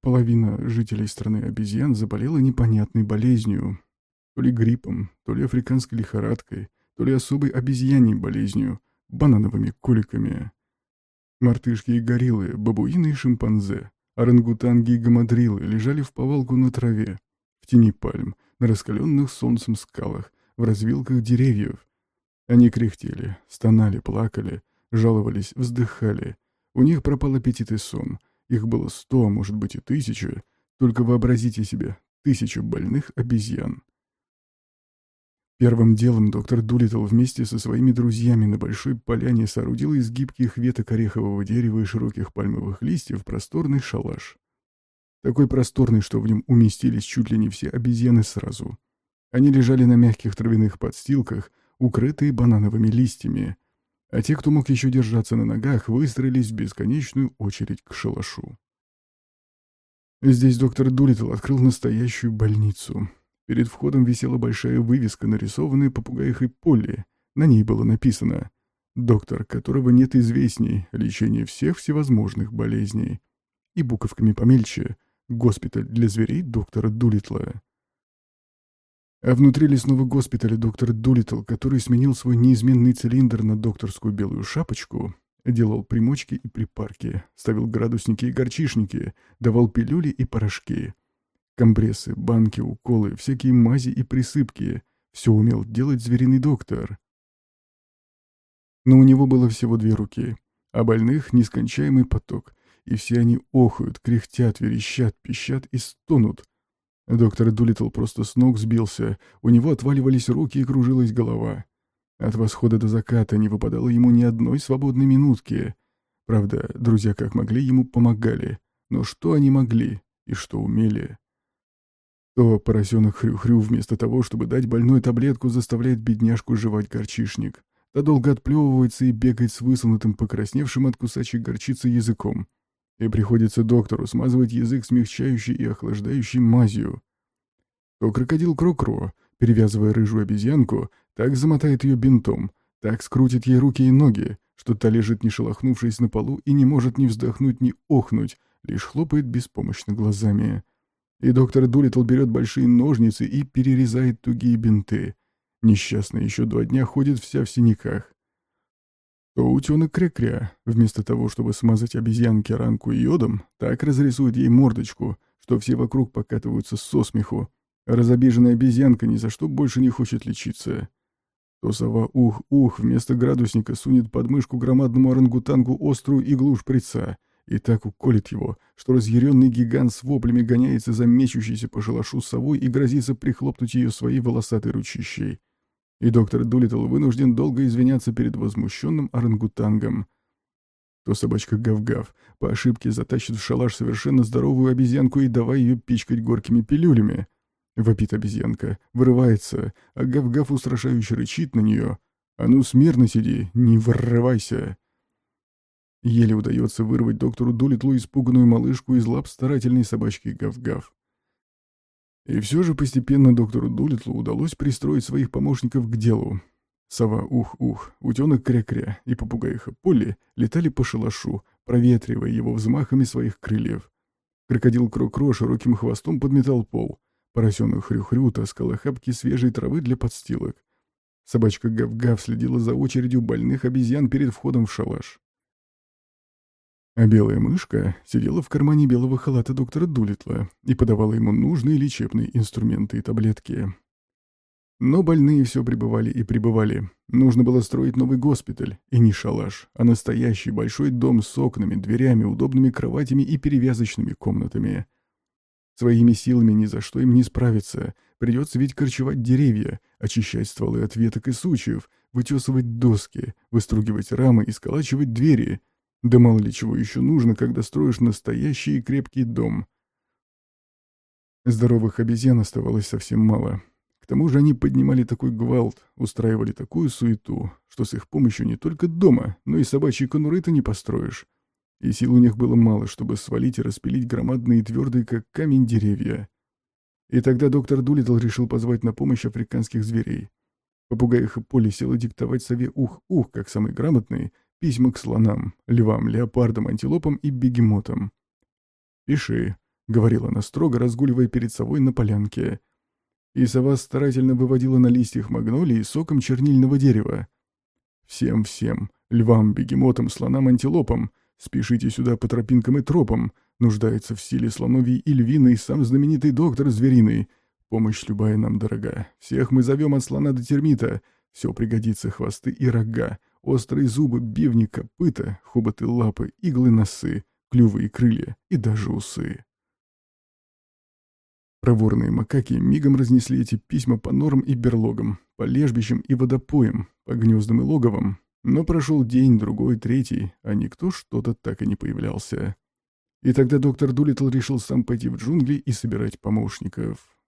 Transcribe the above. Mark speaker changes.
Speaker 1: половина жителей страны обезьян заболела непонятной болезнью. То ли гриппом, то ли африканской лихорадкой, то ли особой обезьяньей болезнью, банановыми коликами. Мартышки и гориллы, бабуины и шимпанзе, орангутанги и гамадрилы лежали в повалку на траве, в тени пальм, на раскаленных солнцем скалах, в развилках деревьев. Они кряхтели, стонали, плакали, жаловались, вздыхали. У них пропал аппетит и сон. Их было сто, может быть и тысяча. Только вообразите себе, тысячу больных обезьян. Первым делом доктор Дулитл вместе со своими друзьями на большой поляне соорудил из гибких веток орехового дерева и широких пальмовых листьев просторный шалаш. Такой просторный, что в нем уместились чуть ли не все обезьяны сразу. Они лежали на мягких травяных подстилках, укрытые банановыми листьями, а те, кто мог еще держаться на ногах, выстроились в бесконечную очередь к шалашу. Здесь доктор Дулитл открыл настоящую больницу. Перед входом висела большая вывеска, нарисованная попугаихой Полли. На ней было написано «Доктор, которого нет известней, лечение всех всевозможных болезней». И буковками помельче «Госпиталь для зверей доктора Дулитла». А внутри лесного госпиталя доктор Дулитл, который сменил свой неизменный цилиндр на докторскую белую шапочку, делал примочки и припарки, ставил градусники и горчишники, давал пилюли и порошки, Компрессы, банки, уколы, всякие мази и присыпки. Все умел делать звериный доктор. Но у него было всего две руки, а больных нескончаемый поток, и все они охают, кряхтят, верещат, пищат и стонут. Доктор Дулитл просто с ног сбился, у него отваливались руки и кружилась голова. От восхода до заката не выпадало ему ни одной свободной минутки. Правда, друзья как могли ему помогали, но что они могли и что умели? То поросенок хрю-хрю вместо того, чтобы дать больной таблетку, заставляет бедняжку жевать горчишник. Та долго отплевывается и бегает с высунутым, покрасневшим от кусачей горчицы языком. И приходится доктору смазывать язык смягчающей и охлаждающей мазью. То крокодил Крокро, перевязывая рыжую обезьянку, так замотает ее бинтом, так скрутит ей руки и ноги, что та лежит не шелохнувшись на полу и не может ни вздохнуть, ни охнуть, лишь хлопает беспомощно глазами. И доктор Дулитл берет большие ножницы и перерезает тугие бинты. Несчастная еще два дня ходит вся в синяках. То утенок кря-кря, вместо того, чтобы смазать обезьянке ранку йодом, так разрисует ей мордочку, что все вокруг покатываются со смеху. Разобиженная обезьянка ни за что больше не хочет лечиться. То сова ух-ух вместо градусника сунет под мышку громадному орангутангу острую иглу шприца — и так уколет его, что разъяренный гигант с воплями гоняется за мечущейся по шалашу совой и грозится прихлопнуть ее своей волосатой ручищей. И доктор Дулиттл вынужден долго извиняться перед возмущенным орангутангом. То собачка Гав-Гав по ошибке затащит в шалаш совершенно здоровую обезьянку и давай ее пичкать горькими пилюлями. Вопит обезьянка, вырывается, а Гав-Гав устрашающе рычит на нее. «А ну, смирно сиди, не вырывайся!» Еле удается вырвать доктору Дулитлу испуганную малышку из лап старательной собачки Гав-Гав. И все же постепенно доктору Дулитлу удалось пристроить своих помощников к делу. Сова Ух-Ух, утенок Кря-Кря и попугаиха Полли летали по шалашу, проветривая его взмахами своих крыльев. Крокодил Кро-Кро широким хвостом подметал пол. Поросенок Хрю-Хрю таскал охапки свежей травы для подстилок. Собачка Гав-Гав следила за очередью больных обезьян перед входом в шалаш. А белая мышка сидела в кармане белого халата доктора Дулитла и подавала ему нужные лечебные инструменты и таблетки. Но больные все пребывали и пребывали. Нужно было строить новый госпиталь, и не шалаш, а настоящий большой дом с окнами, дверями, удобными кроватями и перевязочными комнатами. Своими силами ни за что им не справиться. Придется ведь корчевать деревья, очищать стволы от веток и сучьев, вытесывать доски, выстругивать рамы и сколачивать двери — да мало ли чего еще нужно, когда строишь настоящий и крепкий дом. Здоровых обезьян оставалось совсем мало. К тому же они поднимали такой гвалт, устраивали такую суету, что с их помощью не только дома, но и собачьи конуры ты не построишь. И сил у них было мало, чтобы свалить и распилить громадные твердые, как камень, деревья. И тогда доктор Дулитл решил позвать на помощь африканских зверей. Попугаиха Поли села диктовать сове ух-ух, как самый грамотный, Письма к слонам, львам, леопардам, антилопам и бегемотам. «Пиши», — говорила она строго, разгуливая перед совой на полянке. И сова старательно выводила на листьях магнолии соком чернильного дерева. «Всем-всем, львам, бегемотам, слонам, антилопам, спешите сюда по тропинкам и тропам, нуждается в силе слоновий и львиной сам знаменитый доктор звериный. Помощь любая нам дорога. Всех мы зовем от слона до термита. Все пригодится хвосты и рога, острые зубы, бивни, копыта, хоботы, лапы, иглы, носы, клювы и крылья, и даже усы. Проворные макаки мигом разнесли эти письма по норам и берлогам, по лежбищам и водопоям, по гнездам и логовам. Но прошел день, другой, третий, а никто что-то так и не появлялся. И тогда доктор Дулитл решил сам пойти в джунгли и собирать помощников.